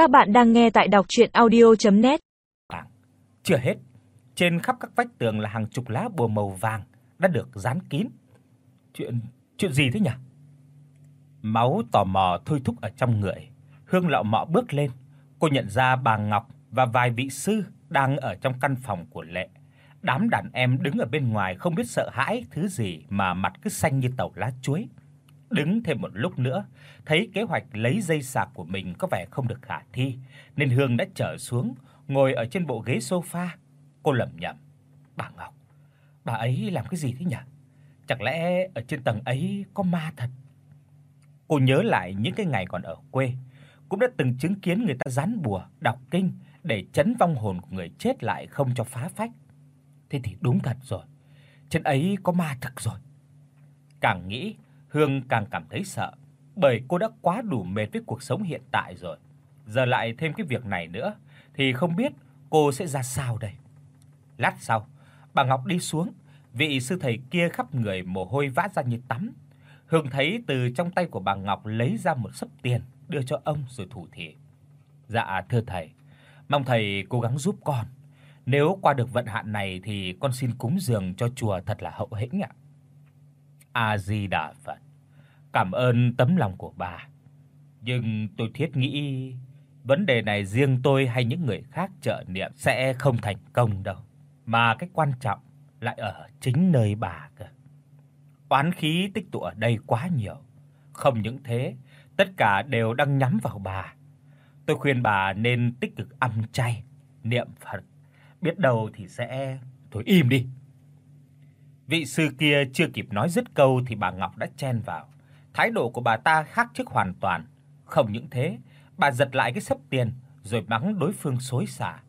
Các bạn đang nghe tại đọc audio net Chưa hết, trên khắp các vách tường là hàng chục lá bùa màu vàng đã được dán kín. Chuyện chuyện gì thế nhỉ? Máu tò mò thôi thúc ở trong người. Hương Lọ Mọ bước lên, cô nhận ra bà Ngọc và vài vị sư đang ở trong căn phòng của Lệ. Đám đàn em đứng ở bên ngoài không biết sợ hãi thứ gì mà mặt cứ xanh như tàu lá chuối. Đứng thêm một lúc nữa, thấy kế hoạch lấy dây sạc của mình có vẻ không được khả thi, nên Hương đã trở xuống, ngồi ở trên bộ ghế sofa. Cô lẩm nhẩm, "Bà Ngọc, bà ấy làm cái gì thế nhỉ? Chẳng lẽ ở trên tầng ấy có ma thật?" Cô nhớ lại những cái ngày còn ở quê, cũng đã từng chứng kiến người ta dán bùa, đọc kinh để trấn vong hồn của người chết lại không cho phá phách. Thế thì đúng thật rồi. Trên ấy có ma thực rồi. Càng nghĩ, Hương càng cảm thấy sợ, bởi cô đã quá đủ mệt với cuộc sống hiện tại rồi. Giờ lại thêm cái việc này nữa thì không biết cô sẽ ra sao đây. Lát sau, bà Ngọc đi xuống, vị sư thầy kia khắp người mồ hôi vã ra như tắm. Hương thấy từ trong tay của bà Ngọc lấy ra một sấp tiền đưa cho ông rồi thủ thỉ. Dạ thưa thầy, mong thầy cố gắng giúp con. Nếu qua được vận hạn này thì con xin cúng dường cho chùa thật là hậu hĩnh ạ. A Di Đà Phật. Cảm ơn tấm lòng của bà. Nhưng tôi thiết nghĩ vấn đề này riêng tôi hay những người khác trợ niệm sẽ không thành công đâu, mà cái quan trọng lại ở chính nơi bà cơ. Oán khí tích tụ ở đây quá nhiều, không những thế, tất cả đều đang nhắm vào bà. Tôi khuyên bà nên tích cực ăn chay, niệm Phật, biết đâu thì sẽ thôi im đi. Vị sư kia chưa kịp nói dứt câu thì bà Ngọc đã chen vào. Thái độ của bà ta khác trước hoàn toàn, không những thế, bà giật lại cái sấp tiền rồi mắng đối phương xối xả.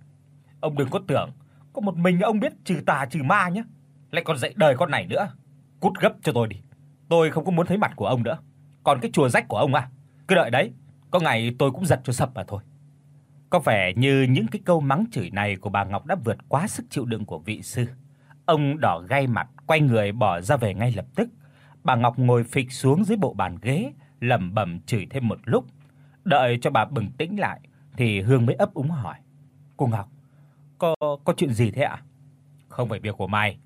Ông đừng có tưởng có một mình ông biết trừ tà trừ ma nhé, lại còn dạy đời con này nữa. Cút gấp cho tôi đi. Tôi không có muốn thấy mặt của ông nữa. Còn cái chùa rách của ông à, cứ đợi đấy, có ngày tôi cũng giật cho sập mà thôi. Có vẻ như những cái câu mắng chửi này của bà Ngọc đã vượt quá sức chịu đựng của vị sư. Ông đỏ gay mặt, quay người bỏ ra về ngay lập tức. Bà Ngọc ngồi phịch xuống dưới bộ bàn ghế, lẩm bẩm chửi thêm một lúc. Đợi cho bà bừng tĩnh lại thì Hương mới ấp úng hỏi: "Cô Ngọc, có có chuyện gì thế ạ?" "Không phải việc của mày.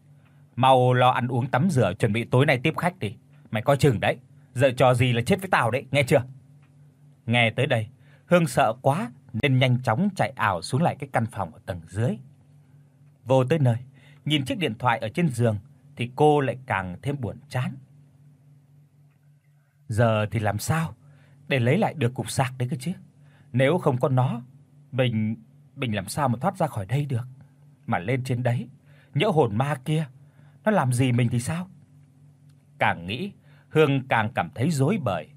Mau lo ăn uống tắm rửa chuẩn bị tối nay tiếp khách đi. Mày coi chừng đấy, giờ trò gì là chết với tao đấy, nghe chưa?" Nghe tới đây, Hương sợ quá nên nhanh chóng chạy ảo xuống lại cái căn phòng ở tầng dưới. Vô tới nơi, nhìn chiếc điện thoại ở trên giường thì cô lại càng thêm buồn chán. Giờ thì làm sao để lấy lại được cục sạc đấy cơ chứ? Nếu không có nó, mình mình làm sao mà thoát ra khỏi đây được? Mà lên trên đấy, nhỡ hồn ma kia nó làm gì mình thì sao? Càng nghĩ, Hương càng cảm thấy rối bời.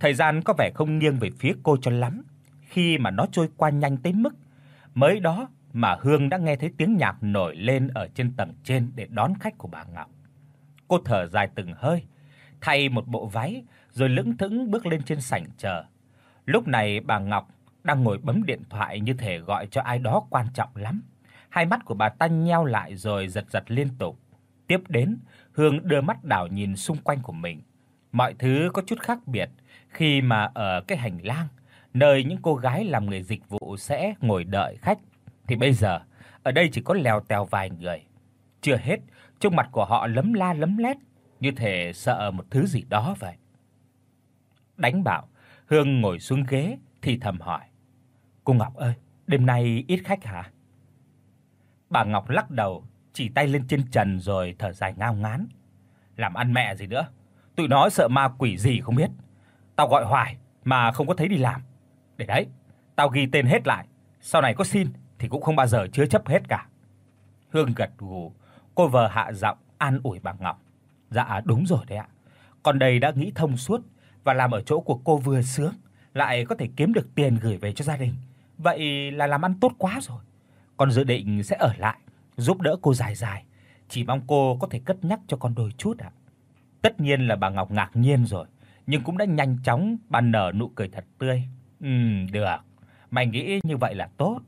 Thời gian có vẻ không nghiêng về phía cô cho lắm, khi mà nó trôi qua nhanh tới mức mới đó mà Hương đã nghe thấy tiếng nhạc nổi lên ở trên tầng trên để đón khách của bà Ngọc. Cô thở dài từng hơi, thay một bộ váy rồi lững thững bước lên trên sảnh chờ. Lúc này bà Ngọc đang ngồi bấm điện thoại như thể gọi cho ai đó quan trọng lắm. Hai mắt của bà ta nheo lại rồi giật giật liên tục. Tiếp đến, Hương đưa mắt đảo nhìn xung quanh của mình. Mọi thứ có chút khác biệt khi mà ở cái hành lang nơi những cô gái làm người dịch vụ sẽ ngồi đợi khách thì bây giờ ở đây chỉ có lèo tèo vài người. Chưa hết, trong mặt của họ lấm la lấm lét như thể sợ một thứ gì đó vậy. Đánh bạo, Hương ngồi xuống ghế thì thầm hỏi: "Cô Ngọc ơi, đêm nay ít khách hả?" Bà Ngọc lắc đầu, chỉ tay lên trên trần rồi thở dài ngao ngán. "Làm ăn mẹ gì nữa, tụi nó sợ ma quỷ gì không biết. Tao gọi hoài mà không có thấy đi làm. Để đấy, tao ghi tên hết lại, sau này có xin thì cũng không bao giờ chứa chấp hết cả." Hương gật gù, cô vờ hạ giọng an ủi bà Ngọc. "Dạ đúng rồi đấy ạ. Con đây đã nghĩ thông suốt và làm ở chỗ của cô vừa sướng, lại có thể kiếm được tiền gửi về cho gia đình. Vậy là làm ăn tốt quá rồi. Con dự định sẽ ở lại giúp đỡ cô dài dài, chỉ mong cô có thể cất nhắc cho con đôi chút ạ." Tất nhiên là bà Ngọc ngạc nhiên rồi, nhưng cũng đã nhanh chóng ban nở nụ cười thật tươi. "Ừm, được. Mày nghĩ như vậy là tốt.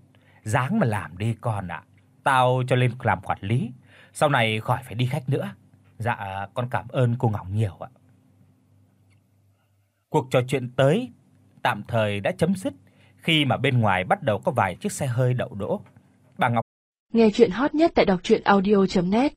Dáng mà làm đi con ạ. Tao cho lên làm quản lý, sau này khỏi phải đi khách nữa." Dạ, con cảm ơn cô Ngọc nhiều ạ. Cuộc trò chuyện tới tạm thời đã chấm dứt Khi mà bên ngoài bắt đầu có vài chiếc xe hơi đậu đỗ, bà Ngọc Nghe truyện hot nhất tại doctruyenaudio.net